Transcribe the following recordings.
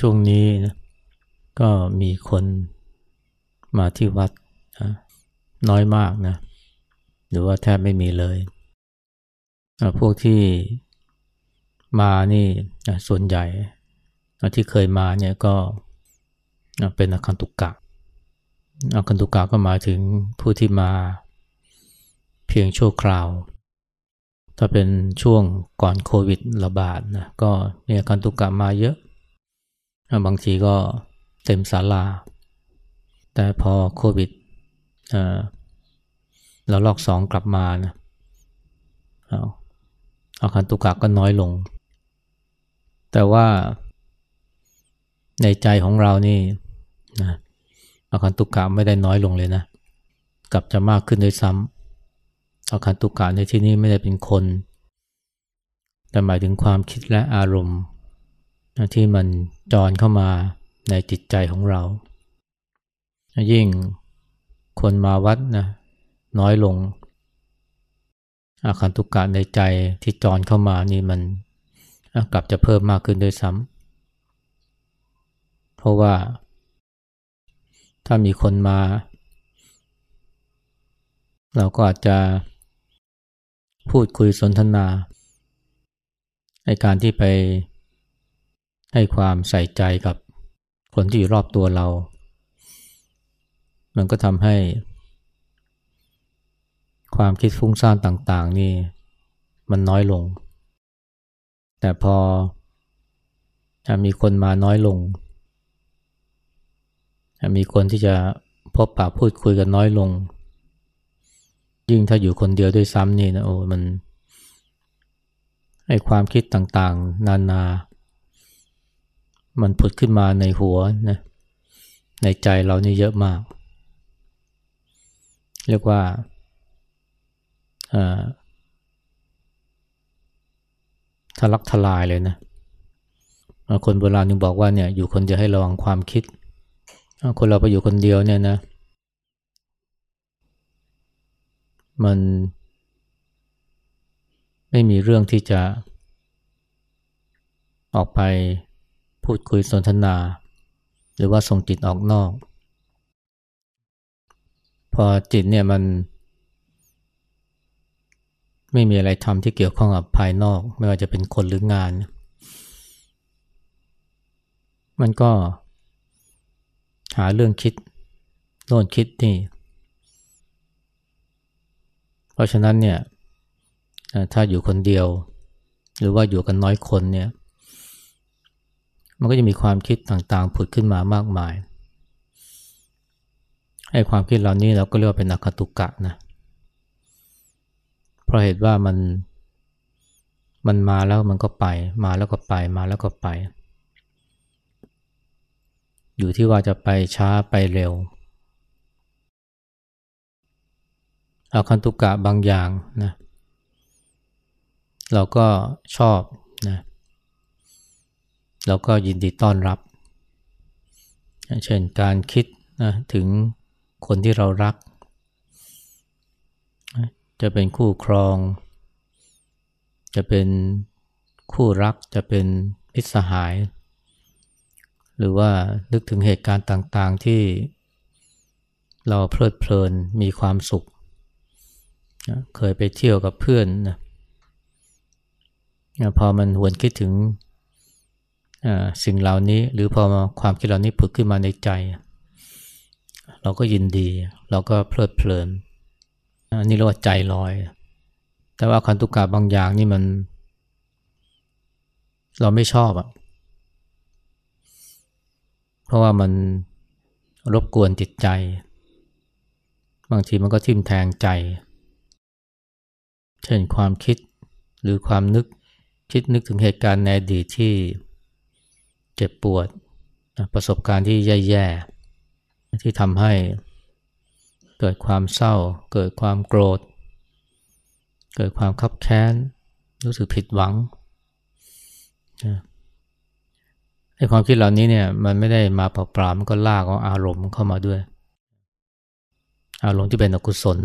ช่วงนี้นะก็มีคนมาที่วัดนะน้อยมากนะหรือว่าแทบไม่มีเลย พวกที่มานี่ส่วนใหญ่ที่เคยมาเนี่ยก็เป็นอาคันตุกกะอาคันตุกกะก็หมายถึงผู้ที่มาเพียงชั่วคราว ถ้าเป็นช่วงก่อนโควิดระบาดนะก็มีอาคันตุกกะมาเยอะ บางทีก็เต็มศาลา แต่พอโควิดเราลอกสองกลับมานะอาคารตุกะก็น้อยลง แต่ว่าในใจของเรานี่นะอาคารตุกะไม่ได้น้อยลงเลยนะ กลับจะมากขึ้นด้วยซ้ำอาคารตุกะในที่นี้ไม่ได้เป็นคน แต่หมายถึงความคิดและอารมณ์ ที่มันจอนเข้ามาในจิตใจของเรา ยิ่งคนมาวัดนะน้อยลง อาการทุกกะในใจที่จอนเข้ามานี่มันกลับจะเพิ่มมากขึ้นด้วยซ้ำเพราะว่า ถ้ามีคนมา เราก็อาจจะพูดคุยสนทนาในการที่ไป ให้ความใส่ใจกับคนที่อยู่รอบตัวเรา มันก็ทำให้ ความคิดฟุ้งซ่านต่างๆ นี่มันน้อยลง แต่พอจะมีคนมาน้อยลง มีคนที่จะพบปะพูดคุยกันน้อยลง ยิ่งถ้าอยู่คนเดียวด้วยซ้ำนี่นะโอ้มันไอความคิดต่างๆ นานา มันผุดขึ้นมาในหัวนะในใจเรานี่เยอะมาก เรียกว่าทะลักทลายเลยนะคนโบราณนึงบอกว่าเนี่ยอยู่คนเดียวให้ระวังความคิด คนเราไปอยู่คนเดียวเนี่ยนะ มันไม่มีเรื่องที่จะออกไป พูดคุยสนทนา หรือว่าส่งจิตออกนอก พอจิตเนี่ยมัน ไม่มีอะไรทำที่เกี่ยวข้องกับภายนอก ไม่ว่าจะเป็นคนหรืองาน มันก็หาเรื่องคิดโน่นคิดนี่ เพราะฉะนั้นเนี่ยถ้าอยู่คนเดียว หรือว่าอยู่กันน้อยคนเนี่ย มันก็จะมีความคิดต่างๆ ผุดขึ้นมามากมายให้ความคิดเหล่านี้เราก็เรียกว่าเป็นอคตุกะนะ เพราะเหตุว่ามันมันมาแล้วมันก็ไป มาแล้วก็ไปมาแล้วก็ไป อยู่ที่ว่าจะไปช้าไปเร็วอาคันตุกะบางอย่างนะ เราก็ชอบ เราก็ยินดีต้อนรับ เช่นการคิดนะถึงคนที่เรารัก จะเป็นคู่ครอง จะเป็นคู่รัก จะเป็นพิษสหาย หรือว่านึกถึงเหตุการณ์ต่างๆที่เราเพลิดเพลินมีความสุข เคยไปเที่ยวกับเพื่อนนะพอมันหวนคิดถึง สิ่งเหล่านี้หรือพอความคิดเหล่านี้ผุดขึ้นมาในใจ เราก็ยินดี เราก็เพลิดเพลินอันนี้เรียกว่าใจลอย แต่ว่าคันตุกะบางอย่างนี่มัน เราไม่ชอบอะราะว่ามันรบกวนจิตใจ บางทีมันก็ทิ่มแทงใจ เช่นความคิดหรือความนึกคิดนึกถึงเหตุการณ์ในอดีตที่ เจ็บปวดประสบการณ์ที่แย่ๆที่ทำให้เกิดความเศร้า เกิดความโกรธ เกิดความคับแค้น รู้สึกผิดหวังไอ้ความคิดเหล่านี้เนี่ยมันไม่ได้มาเปล่าๆมันก็ลากเอาอารมณ์เข้ามาด้วย อารมณ์ที่เป็นอกุศล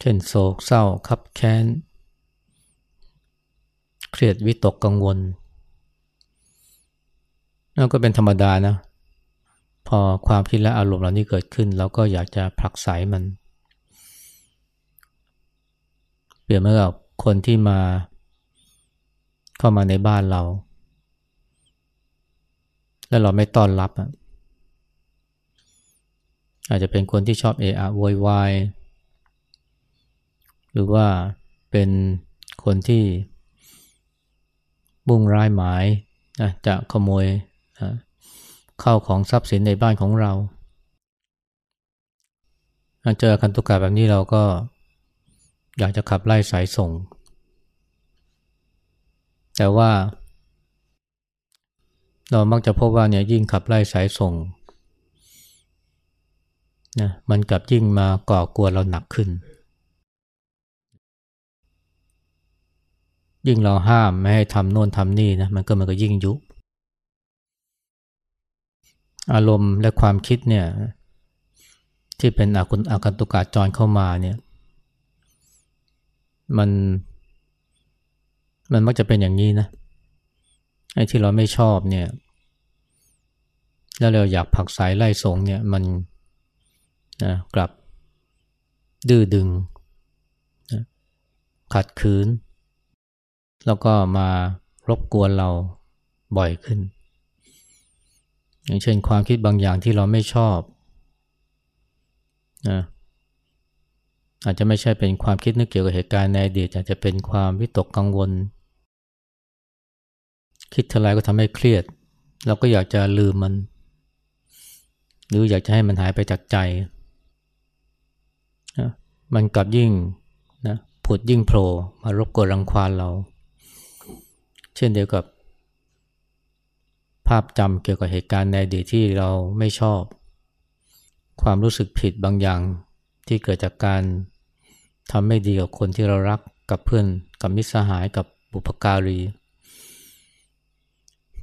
เช่นโศกเศร้าคับแค้น เครียดวิตกกังวล นั่นก็เป็นธรรมดานะ พอความคิดและอารมณ์เหล่านี้เกิดขึ้นเราก็อยากจะผลักไสมัน เปรียบเหมือนกับคนที่มาเข้ามาในบ้านเรา แล้วเราไม่ต้อนรับอะอาจจะเป็นคนที่ชอบเอะอะโวยวายหรือว่าเป็นคนที่บุ่งร้ายหมายนะจะขโมย เข้าของทรัพย์สินในบ้านของเราเจอคันตุกะแบบนี้เราก็อยากจะขับไล่สายส่ง แต่ว่า เรามักจะพบว่าเนี่ยยิ่งขับไล่สายส่งนะมันกลับยิ่งมาก่อกวนเราหนักขึ้น ยิ่งเราห้ามไม่ให้ทำโน่นทำนี่นะมันก็มันก็ยิ่งยุ อารมณ์และความคิดเนี่ยที่เป็นอาคุณอากันตุกาจรเข้ามาเนี่ยมันมันมักจะเป็นอย่างนี้นะไอ้ที่เราไม่ชอบเนี่ย แล้วเราอยากผักสายไล่สงเนี่ยมันนะกลับดื้อดึงนะขัดขืน แล้วก็มารบกวนเราบ่อยขึ้น อย่างเช่นความคิดบางอย่างที่เราไม่ชอบนะอาจจะไม่ใช่เป็นความคิดนึกเกี่ยวกับเหตุการณ์ในอดีตอาจจะเป็นความวิตกกังวล คิดเท่าไรก็ทำให้เครียด เราก็อยากจะลืมมัน หรืออยากจะให้มันหายไปจากใจนะมันกลับยิ่งนะผุดยิ่งโผล่มารบกวนรังควานเรา เช่นเดียวกับ ภาพจำเกี่ยวกับเหตุการณ์ในอดีตที่เราไม่ชอบ ความรู้สึกผิดบางอย่างที่เกิดจากการทำไม่ดีกับคนที่เรารักกับเพื่อนกับมิตรสหายกับบุพการี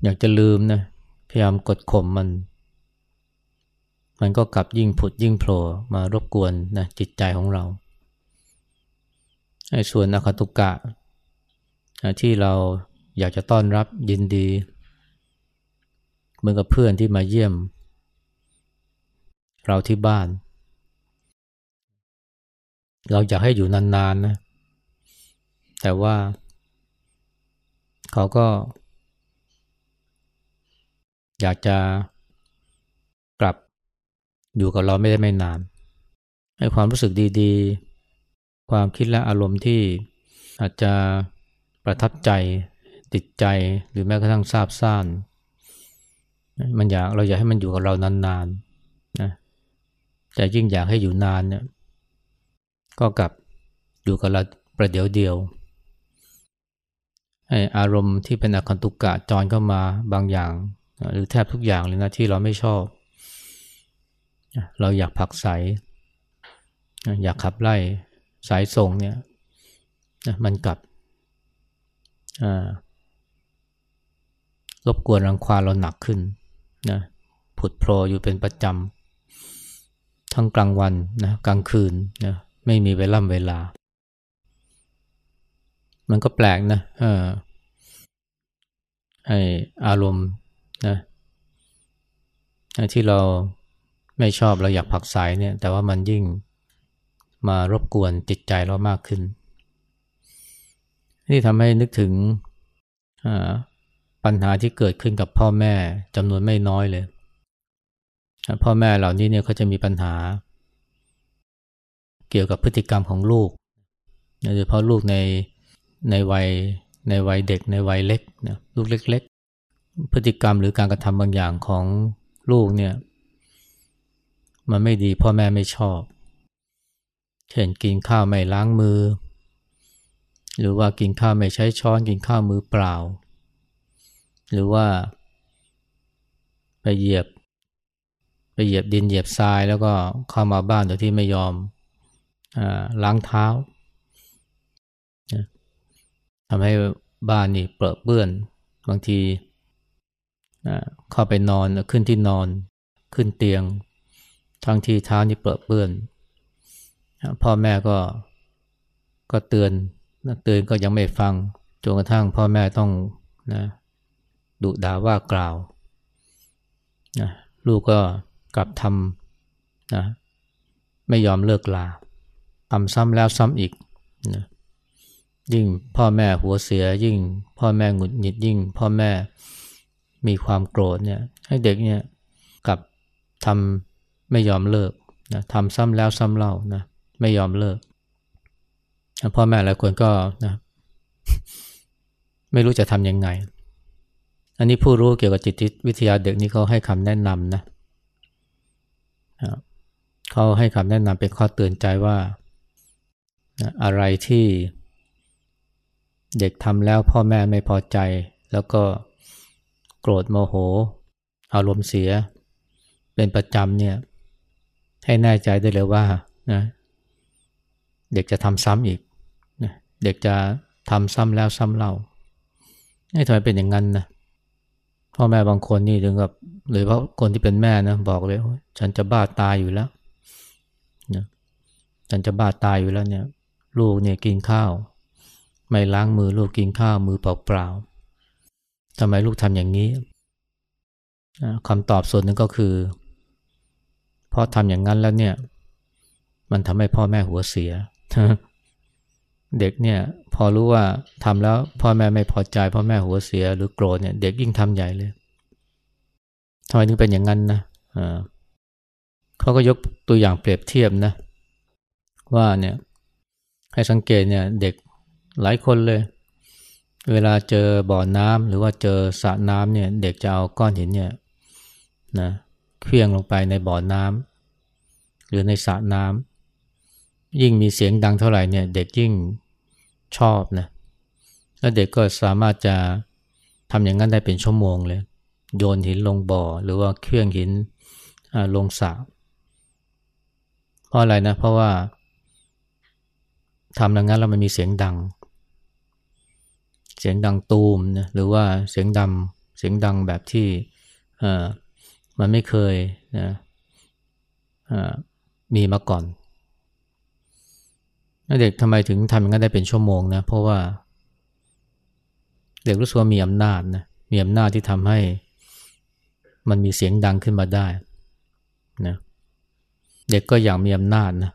อยากจะลืมนะพยายามกดข่มมัน มันก็กลับยิ่งผุดยิ่งโผล่มารบกวนนะจิตใจของเราไอ้ส่วนอคตุกะที่เราอยากจะต้อนรับยินดี มือนกับเพื่อนที่มาเยี่ยม เราที่บ้าน เราอยากให้อยู่นานๆนนะ แต่ว่า เขาก็ อยากจะกลับอยู่กับเราไม่ได้ไม่นานให้ความรู้สึกดีๆ ความคิดและอารมณ์ที่อาจจะประทับใจติดใจหรือแม้กระทั่งซาบซ่าน มันอยากเราอยากให้มันอยู่กับเรานานๆนะแต่ยิ่งอยากให้อยู่นานเนี่ยก็กลับอยู่กับเราประเดี๋ยวเดียวอารมณ์ที่เป็นอคันตุกกะจรเข้ามาบางอย่าง หรือแทบทุกอย่างเลยนะที่เราไม่ชอบ เราอยากผักใสอยากขับไล่สายส่งเนี่ยมันกลับรบกวนรังควาเราหนักขึ้น นะผุดโผล่อยู่เป็นประจำ ทั้งกลางวันนะกลางคืนนะไม่มีเวล่ำเวลา มันก็แปลกนะเออไออารมณ์นะที่เราไม่ชอบเราอยากผักสายเนี่ย แต่ว่ามันยิ่งมารบกวนจิตใจเรามากขึ้น นี่ทำให้นึกถึง ปัญหาที่เกิดขึ้นกับพ่อแม่จำนวนไม่น้อยเลย พ่อแม่เหล่านี้เนี่ยเขาจะมีปัญหา เกี่ยวกับพฤติกรรมของลูกโดยเฉพาะลูกในในวัยในวัยเด็กในวัยเล็กนะลูกเล็ก ๆ พฤติกรรมหรือการกระทำบางอย่างของลูกเนี่ยมันไม่ดีพ่อแม่ไม่ชอบ เช่นกินข้าวไม่ล้างมือ หรือว่ากินข้าวไม่ใช้ช้อนกินข้าวมือเปล่า หรือว่าไปเหยียบ ไปเหยียบดินเหยียบทรายแล้วก็เข้ามาบ้านโดยที่ไม่ยอมอล้างเท้าทำให้บ้านนี่เปรอะเปื้อน บางทีเข้าไปนอนขึ้นที่นอนขึ้นเตียง ทั้งที่เท้านี่เปรอะเปื้อน พ่อแม่ก็ก็เตือนเตือนก็ยังไม่ฟังจนกระทั่งพ่อแม่ต้องนะ ดุด่าว่ากล่าวนะลูกก็กลับทำนะไม่ยอมเลิกลาทำซ้ำแล้วซ้ำอีกนะยิ่งพ่อแม่หัวเสียยิ่งพ่อแม่หงุดหงิดยิ่ง พ่อแม่มีความโกรธเนี่ยให้เด็กเนี่ยกลับทำไม่ยอมเลิกนะทำซ้ำแล้วซ้ำเล่านะไม่ยอมเลิกพ่อแม่หลายคนก็นะไม่รู้จะทำยังไง อันนี้ผู้รู้เกี่ยวกับจิตวิทยาเด็กนี่เขาให้คำแนะนำนะเขาให้คำแนะนำเป็นข้อเตือนใจว่าอะไรที่เด็กทำแล้วพ่อแม่ไม่พอใจ แล้วก็โกรธโมโห อารมณ์เสีย เป็นประจำเนี่ยให้แน่ใจได้เลยว่านะเด็กจะทำซ้ำอีกนะเด็กจะทำซ้ำแล้วซ้ำเล่าให้ทำไมเป็นอย่างนั้นนะ พ่อแม่บางคนนี่ถึงกับหรือว่าคนที่เป็นแม่นะบอกเลยฉันจะบ้าตายอยู่แล้วนะฉันจะบ้าตายอยู่แล้วเนี่ย ลูกเนี่ยกินข้าว ไม่ล้างมือลูกกินข้าวมือเปล่าๆทำไมลูกทำอย่างนี้คำตอบส่วนหนึ่งก็คือเพราะทำอย่างนั้นแล้วเนี่ย มันทำให้พ่อแม่หัวเสีย เด็กเนี่ยพอรู้ว่าทำแล้วพ่อแม่ไม่พอใจพ่อแม่หัวเสียหรือโกรธเนี่ยเด็กยิ่งทำใหญ่เลยทำไมถึงเป็นอย่างนั้นนะเขาก็ยกตัวอย่างเปรียบเทียบนะ ว่าเนี่ยให้สังเกตเนี่ยเด็กหลายคนเลย เวลาเจอบ่อน้ำหรือว่าเจอสระน้ำเนี่ยเด็กจะเอาก้อนหินเนี่ยนะเคลื่องลงไปในบ่อน้ำหรือในสระน้ำยิ่งมีเสียงดังเท่าไหร่เนี่ยเด็กยิ่ง ชอบนะแล้วเด็กก็สามารถจะทำอย่างนั้นได้เป็นชั่วโมงเลย โยนหินลงบ่อ หรือว่าเครื่องหินลงสระเพราะอะไรนะ เพราะว่าทำอย่างนั้นแล้วมันมีเสียงดัง เสียงดังตูมนะหรือว่าเสียงดำเสียงดังแบบที่มันไม่เคยนะมีมาก่อน เด็กทำไมถึงทำอย่างนั้นได้เป็นชั่วโมงนะ เพราะว่า เด็กรู้สึกว่ามีอำนาจนะมีอำนาจที่ทำให้มันมีเสียงดังขึ้นมาได้นะเด็กก็อยากมีอำนาจนะ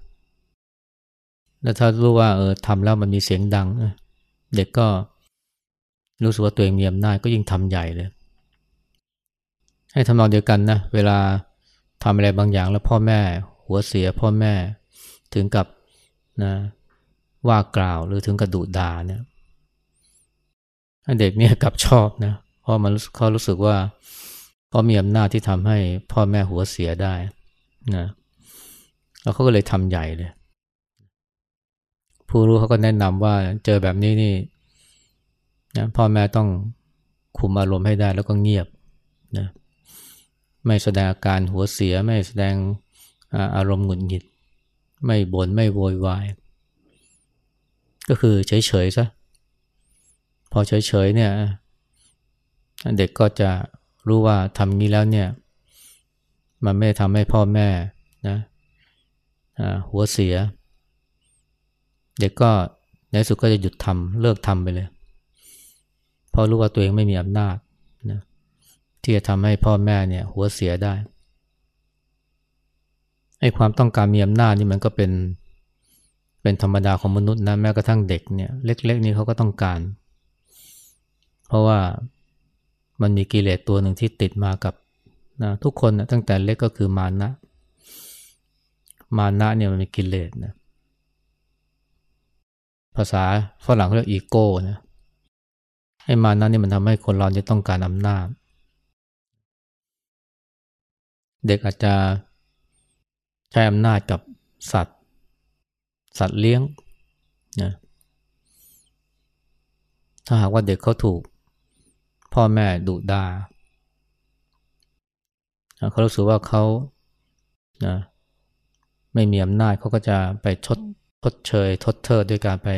แล้วถ้ารู้ว่าเออทำแล้วมันมีเสียงดัง เด็กก็รู้สึกว่าตัวเองมีอำนาจก็ยิ่งทำใหญ่เลย ให้ทำนองเดียวกันนะเวลาทำอะไรบางอย่างแล้วพ่อแม่ หัวเสียพ่อแม่ถึงกับนะ ว่ากล่าวหรือถึงกระดุดาเนี่ยเด็กเนี่ยกลับชอบนะเพราะมันเขารู้สึกว่าเขามีอำนาจที่ทำให้พ่อแม่หัวเสียได้นะแล้วเขาก็เลยทำใหญ่เลย ผู้รู้เขาก็แนะนำว่าเจอแบบนี้นี่นะพ่อแม่ต้องคุมอารมณ์ให้ได้แล้วก็เงียบนะไม่แสดงอาการหัวเสีย ไม่แสดงอารมณ์หงุดหงิด ไม่บน่นไม่โวยวาย ก็คือเฉยๆซะพอเฉยๆเนี่ยเด็กก็จะรู้ว่าทำนี้แล้วเนี่ย มันไม่ทำให้พ่อแม่นะหัวเสีย เด็กก็ในสุดก็จะหยุดทำเลิกทำไปเลยเพราะรู้ว่าตัวเองไม่มีอำนาจนะที่จะทำให้พ่อแม่เนี่ย หัวเสียได้ไอ้ความต้องการมีอำนาจนี่มันก็เป็น เป็นธรรมดาของมนุษย์นะแม้กระทั่งเด็กเนี่ยเล็ก ๆ นี่เขาก็ต้องการ เพราะว่ามันมีกิเลสตัวหนึ่งที่ติดมากับนะทุกคนนะตั้งแต่เล็กก็คือมานะ มานะเนี่ยมันมีกิเลสนะภาษาฝรั่งเรียกอีโก้นะไอ้มานะนี่มันทำให้คนเราจะต้องการอำนาจ เด็กอาจจะใช้อำนาจกับสัตว์ สัตว์เลี้ยงนะถ้าหากว่าเด็กเขาถูก พ่อแม่ดุดาเขารู้สึกว่าเขานะไม่มีอำนาจเขาก็จะไปชดทดเชยทดเทิดด้วยการไป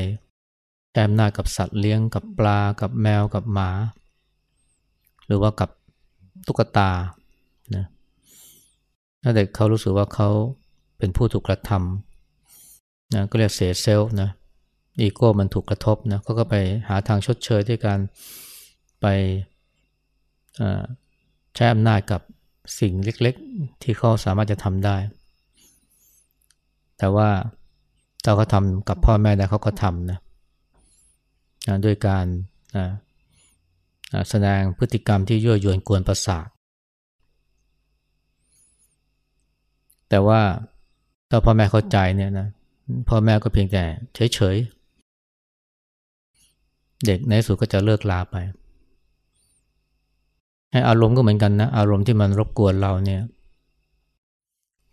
แช้อำนากับสัตว์เลี้ยงกับปลากับแมวกับหมา หรือว่ากับตุ๊กตานะถ้าเด็กเขารู้สึกว่าเขาเป็นผู้ถูกกระทำ นะก็เรียกเสียเซลล์นะอีโก้มันถูกกระทบนะเขาก็ไปหาทางชดเชยด้วยการไปใช้อำนาจกับสิ่งเล็กๆ ที่เขาสามารถจะทำได้ แต่ว่าถ้าเขาทำกับพ่อแม่ได้เขาก็ทำนะนะด้วยการนะแสดงพฤติกรรมที่ยั่วยวนกวนประสาทแต่ว่าถ้าพ่อแม่เข้าใจเนี่ยนะ พ่อแม่ก็เพียงแต่เฉยๆ เด็กในสุดก็จะเลิกลาไปให้อารมณ์ก็เหมือนกันนะ อารมณ์ที่มันรบกวนเราเนี่ย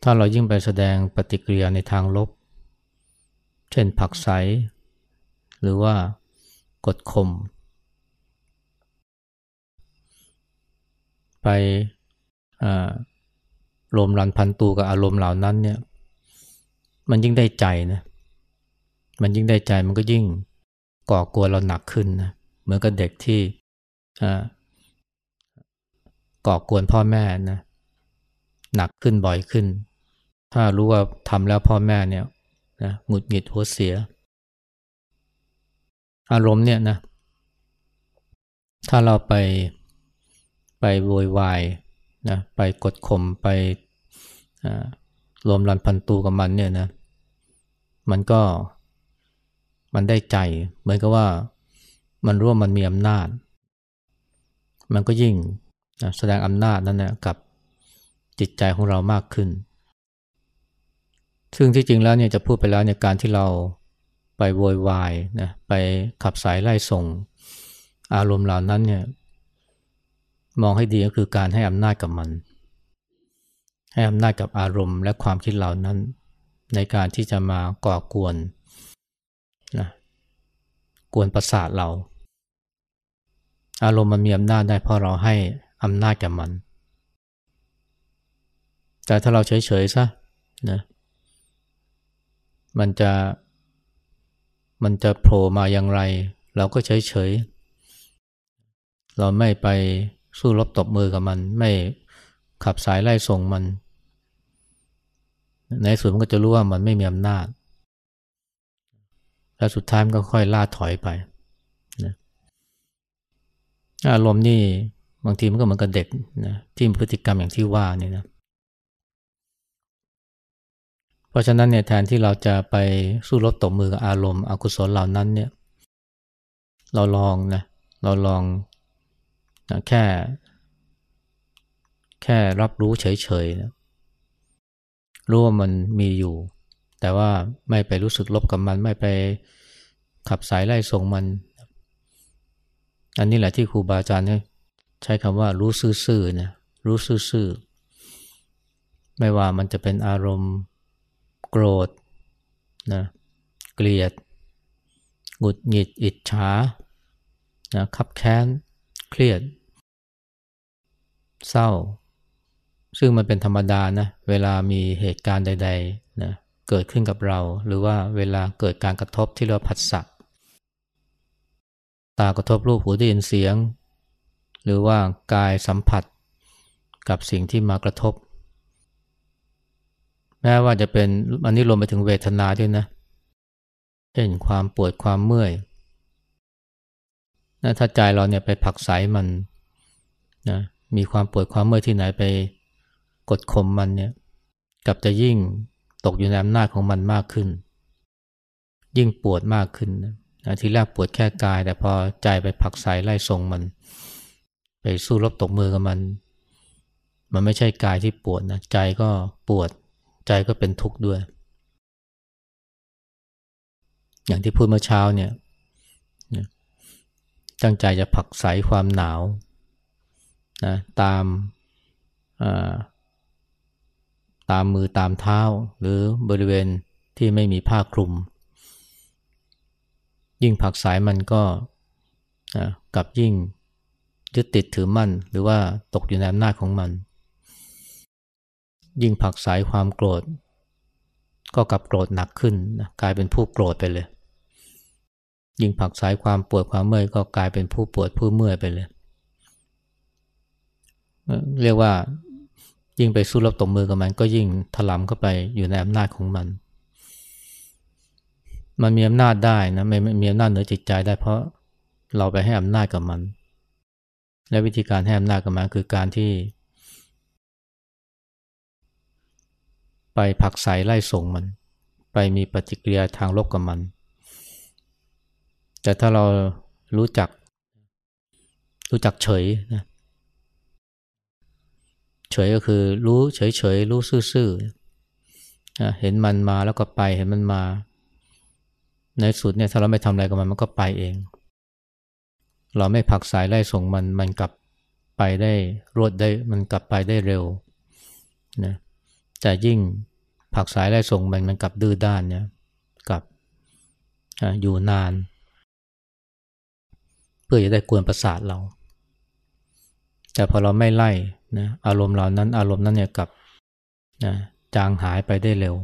ถ้าเรายิ่งไปแสดงปฏิกิริยาในทางลบ เช่นผักใส หรือว่ากดข่มไปลมรันพันตูกับอารมณ์เหล่านั้นเนี่ย มันยิ่งได้ใจนะ มันยิ่งได้ใจมันก็ยิ่งก่อกวนเราหนักขึ้นนะ เหมือนกับเด็กที่ก่อกวนพ่อแม่นะ หนักขึ้นบ่อยขึ้น ถ้ารู้ว่าทำแล้วพ่อแม่เนี่ยนะหงุดหงิดหัวเสีย อารมณ์เนี่ยนะ ถ้าเราไปไปโวยวายนะไปกดข่มไปรวมรันพันตูกับมันเนี่ยนะ มันก็มันได้ใจ เหมือนกับว่ามันรู้ว่ามันมีอำนาจ มันก็ยิ่งแสดงอำนาจนั้นนะกับจิตใจของเรามากขึ้น ซึ่งที่จริงแล้วเนี่ยจะพูดไปแล้วเนี่ยการที่เราไปโวยวายนะไปขับสายไล่ส่ง อารมณ์เหล่านั้นเนี่ยมองให้ดีก็คือการให้อำนาจกับมัน ให้อำนาจกับอารมณ์และความคิดเหล่านั้น ในการที่จะมาก่อกวนนะกวนประสาทเรา อารมณ์มันมีอำนาจได้เพราะเราให้อำนาจกับมัน แต่ถ้าเราเฉยๆซะนะมันจะมันจะโผล่มาอย่างไร เราก็เฉยๆเราไม่ไปสู้รบตบมือกับมัน ไม่ขับสายไล่ส่งมัน ในสุดมันก็จะรู้ว่ามันไม่มีอำนาจ แล้วสุดท้ายมันก็ค่อยล่าถอยไปนะอารมณ์นี่บางทีมันก็เหมือนกับเด็กนะที่มีพฤติกรรมอย่างที่ว่านี่นะ เพราะฉะนั้นเนี่ยแทนที่เราจะไปสู้รบตบมือกับอารมณ์อกุศลเหล่านั้นเนี่ย เราลองนะเราลองนะแค่ แค่รับรู้เฉยๆนะ รู้ว่ามันมีอยู่ แต่ว่าไม่ไปรู้สึกลบกับมัน ไม่ไปขับสายไล่ส่งมัน อันนี้แหละที่ครูบาอาจารย์ใช้คำว่ารู้ซื่อๆนะรู้ซื่อๆไม่ว่ามันจะเป็นอารมณ์โกรธนะเกลียดหงุดหงิดอิจฉานะขับแค้น เครียด เศร้า ซึ่งมันเป็นธรรมดานะ เวลามีเหตุการณ์ใดๆนะเกิดขึ้นกับเรา หรือว่าเวลาเกิดการกระทบที่เราผัสสะตากระทบรูปหูได้ยินเสียง หรือว่ากายสัมผัสกับสิ่งที่มากระทบ แม้ว่าจะเป็นอันนี้รวมไปถึงเวทนาด้วยนะ เช่นความปวดความเมื่อยนะถ้าใจเราเนี่ยไปผักใสมันนะมีความปวดความเมื่อยที่ไหนไป กดข่มมันเนี่ยกับจะยิ่งตกอยู่ในอำนาจของมันมากขึ้น ยิ่งปวดมากขึ้นนะทีแรกปวดแค่กาย แต่พอใจไปผักใสไล่ส่งมัน ไปสู้รบตกมือกับมัน มันไม่ใช่กายที่ปวดนะใจก็ปวดใจก็เป็นทุกข์ด้วย อย่างที่พูดเมื่อเช้าเนี่ยตั้งใจจะผักใสความหนาวนะตาม ตามมือตามเท้า หรือบริเวณที่ไม่มีผ้าคลุม ยิ่งผักสายมันก็กับยิ่งยึดติดถือมั่น หรือว่าตกอยู่ในอำนาจของมัน ยิ่งผักสายความโกรธ ก็กลับโกรธหนักขึ้นกลายเป็นผู้โกรธไปเลย ยิ่งผักสายความปวดความเมื่อยก็กลายเป็นผู้ปวดผู้เมื่อยไปเลย เรียกว่า ยิ่งไปสู้รบตบมือกับมันก็ยิ่งถลำเข้าไปอยู่ในอำนาจของมัน มันมีอำนาจได้นะไม่มีอำนาจเหนือจิตใจได้เพราะเราไปให้อำนาจกับมัน และวิธีการให้อำนาจกับมันคือการที่ ไปผักใสไล่ส่งมัน ไปมีปฏิกิริยาทางลบกับมัน แต่ถ้าเรารู้จักรู้จักเฉยนะ เฉยก็คือรู้เฉยเฉยรู้ซื่อๆเห็นมันมาแล้วก็ไปเห็นมันมา ในสุดเนี่ยถ้าเราไม่ทำอะไรกับมันมันก็ไปเอง เราไม่ผักสายไล่ส่งมันมันกลับไปได้รวดได้มันกลับไปได้เร็วนะแต่ยิ่งผักสายไล่ส่งมันมันกลับดื้อด้านเนี่ยกลับอยู่นาน เพื่อจะได้กวนประสาทเรา แต่พอเราไม่ไล่ นะอารมณ์เหล่านั้น อารมณ์นั้นเนี่ยกับนะจางหายไปได้เร็ว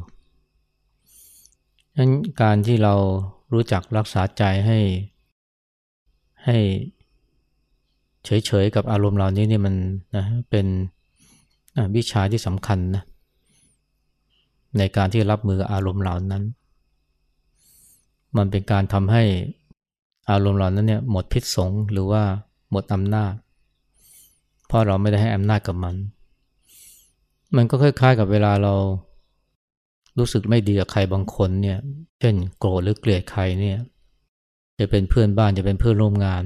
นั้นการที่เรารู้จักรักษาใจให้ ให้เฉยๆกับอารมณ์เหล่านี้นี่มันนะเป็นวิชาที่สำคัญนะในการที่รับมืออารมณ์เหล่านั้น มันเป็นการทำให้อารมณ์เหล่านั้นเนี่ยหมดพิษสงหรือว่าหมดอำนาจ เพราะเราไม่ได้ให้อำนาจกับมัน มันก็คล้ายๆกับเวลาเรารู้สึกไม่ดีกับใครบางคนเนี่ย เช่นโกรธหรือเกลียดใครเนี่ย จะเป็นเพื่อนบ้านจะเป็นเพื่อนร่วมงาน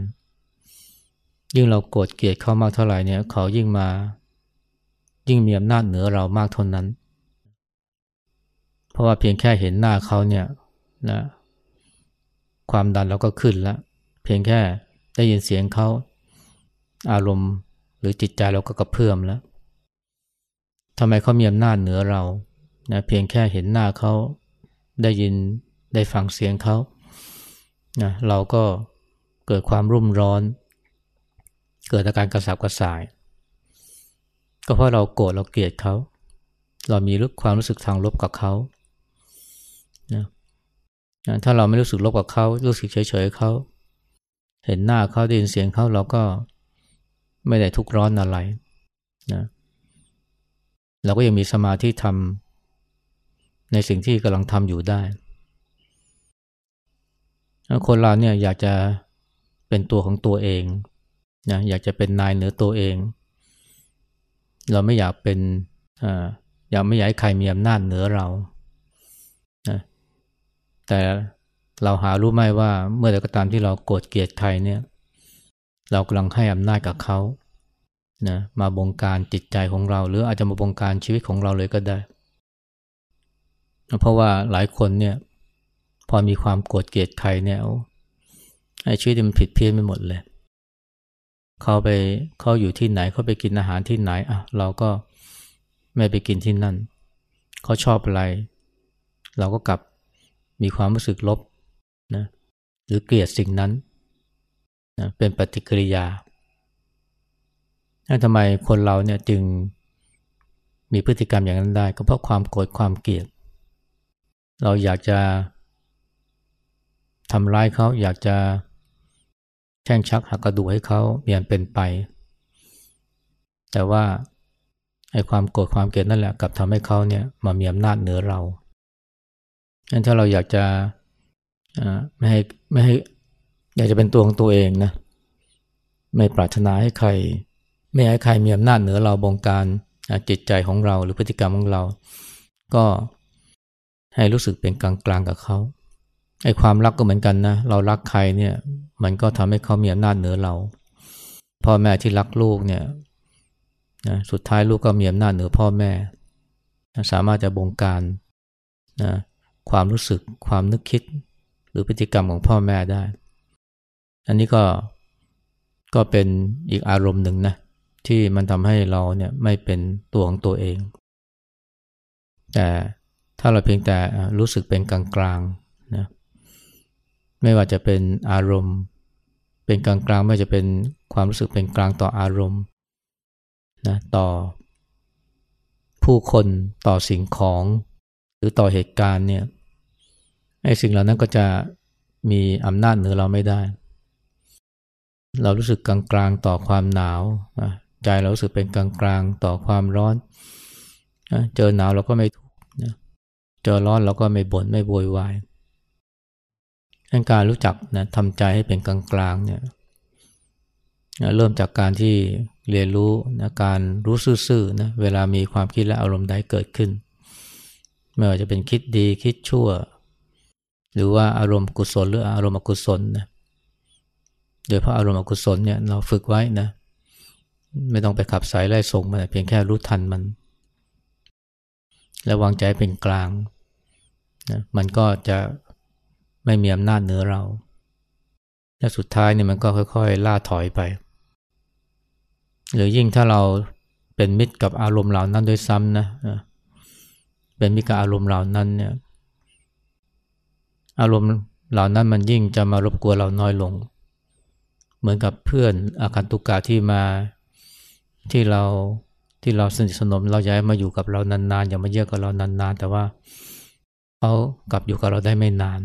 ยิ่งเราโกรธเกลียดเขามากเท่าไหร่เนี่ย เขายิ่งมา ยิ่งมีอำนาจเหนือเรามากเท่านั้น เพราะว่าเพียงแค่เห็นหน้าเขาเนี่ยนะความดันเราก็ขึ้นล้วเพียงแค่ได้ยินเสียงเขาอารมณ์ หรือจิตใจเราก็กระเพื่อมแล้วทำไมเขามีอำนาจเหนือเรานะเพียงแค่เห็นหน้าเขาได้ยินได้ฟังเสียงเขานะเราก็เกิดความรุ่มร้อน เกิดอาการกระสับกระส่าย ก็เพราะเราโกรธเราเกลียดเขา เรามีรู้ความรู้สึกทางลบกับเขานะถ้าเราไม่รู้สึกลบกับเขารู้สึกเฉยๆเขา เห็นหน้าเขาได้ยินเสียงเขาเราก็ ไม่ได้ทุกร้อนอะไรนะเราก็ยังมีสมาธิทำในสิ่งที่กำลังทำอยู่ได้คนเราเนี่ยอยากจะเป็นตัวของตัวเองนะอยากจะเป็นนายเหนือตัวเอง เราไม่อยากเป็นออยากไม่อยากให้ใครมีอำนาจเหนือเรานะแต่เราหารู้ไหมว่าเมื่อใดก็ตามที่เราโกรธเกลียดใครเนี่ย เรากำลังให้อำนาจกับเขานะมาบงการจิตใจของเรา หรืออาจจะมาบงการชีวิตของเราเลยก็ได้ เพราะว่าหลายคนเนี่ยพอมีความโกรธเกลียดใครเนี่ยไอ้ชีวิตมันผิดเพี้ยนไปหมดเลย เขาไปเขาอยู่ที่ไหนเขาไปกินอาหารที่ไหนอะเราก็ไม่ไปกินที่นั่น เขาชอบอะไร เราก็กลับมีความรู้สึกลบนะหรือเกลียดสิ่งนั้น นะเป็นปฏิกิริยาทำไมคนเราเนี่ยจึงมีพฤติกรรมอย่างนั้นได้ ก็เพราะความโกรธความเกลียด เราอยากจะทำร้ายเขาอยากจะแช่งชักหักกระดูกให้เขาเปลี่ยนเป็นไป แต่ว่าไอ้ความโกรธความเกลียดนั่นแหละกับทำให้เขาเนี่ยมามีอำนาจเหนือเรางั้นถ้าเราอยากจะไม่ให้ไม่ให้ อยากจะเป็นตัวของตัวเองนะไม่ปรารถนาให้ใคร ไม่ให้ใครมีอำนาจเหนือเราบงการจิตใจของเราหรือพฤติกรรมของเรา ก็ให้รู้สึกเป็นกลางๆกับเขาไอ้ความรักก็เหมือนกันนะเรารักใครเนี่ย มันก็ทำให้เขามีอำนาจเหนือเราพ่อแม่ที่รักลูกเนี่ยนะสุดท้ายลูกก็มีอำนาจเหนือพ่อแม่ สามารถจะบงการนะความรู้สึกความนึกคิดหรือพฤติกรรมของพ่อแม่ได้ อันนี้ก็ก็เป็นอีกอารมณ์หนึ่งนะที่มันทำให้เราเนี่ยไม่เป็นตัวของตัวเอง แต่ถ้าเราเพียงแต่รู้สึกเป็นกลางๆนะไม่ว่าจะเป็นอารมณ์ เป็นกลางๆไม่ว่าจะเป็นความรู้สึกเป็นกลางต่ออารมณ์นะต่อผู้คนต่อสิ่งของ หรือต่อเหตุการณ์เนี่ยไอ้สิ่งเหล่านั้นก็จะมีอำนาจเหนือเราไม่ได้ เรารู้สึกกลางๆต่อความหนาวใจเรารู้สึกเป็นกลางๆต่อความร้อนเจอหนาวเราก็ไม่ทุกข์เจอร้อนเราก็ไม่บน่นไม่โวยวายการรู้จักนะทำใจให้เป็นกลางๆเนี่ยเริ่มจากการที่เรียนรู้นะการรู้ซื่อๆนะเวลามีความคิดและอารมณ์ใดเกิดขึ้น ไม่ว่าจะเป็นคิดดีคิดชั่ว หรือว่าอารมณ์กุศลหรืออารมณ์อกุศลนะ โดยเพราะอารมณ์อกุศลเนี่ยเราฝึกไว้นะ ไม่ต้องไปขับสายไล่ส่งมันเพียงแค่รู้ทันมัน และวางใจเป็นกลางนะมันก็จะไม่มีอำนาจเหนือเรา และสุดท้ายเนี่ยมันก็ค่อยๆ ล่าถอยไป หรือยิ่งถ้าเราเป็นมิตรกับอารมณ์เหล่านั้นด้วยซ้ำนะ เป็นมิตรกับอารมณ์เหล่านั้นเนี่ย อารมณ์เหล่านั้นมันยิ่งจะมารบกวนเราน้อยลง เหมือนกับเพื่อนอาคันตุกะที่มาที่เราที่เราสนิทสนมเราอยากมาอยู่กับเรานานๆอย่ามาเยอะกับเรานานๆ แต่ว่าเขากลับอยู่กับเราได้ไม่นาน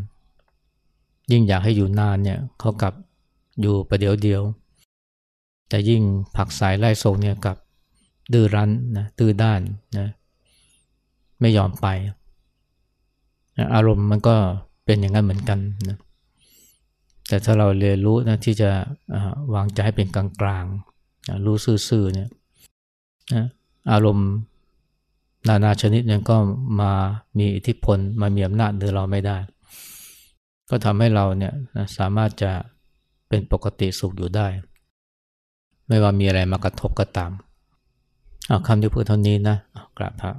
ยิ่งอยากให้อยู่นานเนี่ยเขากลับอยู่ประเดี๋ยวเดียว แต่ยิ่งผักสายไล่ส่งเนี่ยกับดื้อรั้นนะตื้อด้านนะไม่ยอมไป อารมณ์มันก็เป็นอย่างนั้นเหมือนกันนะ แต่ถ้าเราเรียนรู้นะที่จะวางใจให้เป็นกลางๆนะรู้ซื่อๆเนี่ยนะอารมณ์นานาชนิดเนี่ยก็มามีอิทธิพลมามีอำนาจเหนือเราไม่ได้ ก็ทำให้เราเนี่ยสามารถจะเป็นปกติสุขอยู่ได้ ไม่ว่ามีอะไรมากระทบก็ตามเอาคำที่พูดเท่านี้นะกราบพระ